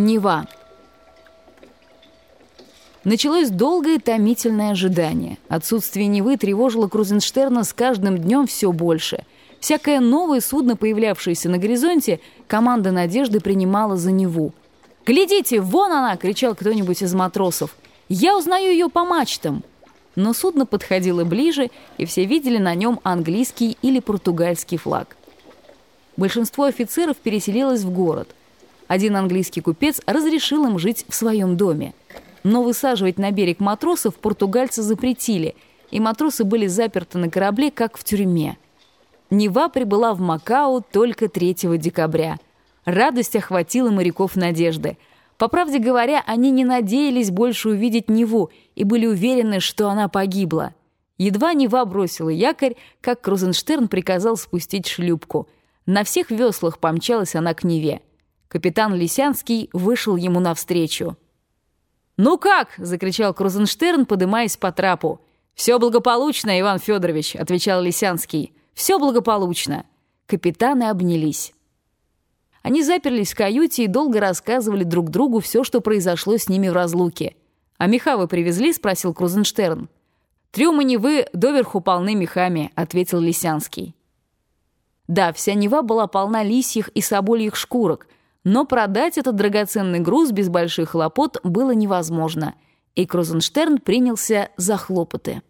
Нева. Началось долгое томительное ожидание. Отсутствие Невы тревожило Крузенштерна с каждым днем все больше. Всякое новое судно, появлявшееся на горизонте, команда «Надежды» принимала за Неву. «Глядите, вон она!» — кричал кто-нибудь из матросов. «Я узнаю ее по мачтам!» Но судно подходило ближе, и все видели на нем английский или португальский флаг. Большинство офицеров переселилось в город. Один английский купец разрешил им жить в своем доме. Но высаживать на берег матросов португальцы запретили, и матросы были заперты на корабле, как в тюрьме. Нева прибыла в Макао только 3 декабря. Радость охватила моряков надежды. По правде говоря, они не надеялись больше увидеть Неву и были уверены, что она погибла. Едва Нева бросила якорь, как Крузенштерн приказал спустить шлюпку. На всех веслах помчалась она к Неве. Капитан Лисянский вышел ему навстречу. «Ну как?» — закричал Крузенштерн, подымаясь по трапу. «Все благополучно, Иван Федорович», — отвечал Лисянский. «Все благополучно». Капитаны обнялись. Они заперлись в каюте и долго рассказывали друг другу все, что произошло с ними в разлуке. «А меха вы привезли?» — спросил Крузенштерн. «Трюмы Невы доверху полны мехами», — ответил Лисянский. Да, вся Нева была полна лисьих и собольих шкурок — но продать этот драгоценный груз без больших хлопот было невозможно, и Крузенштерн принялся за хлопоты.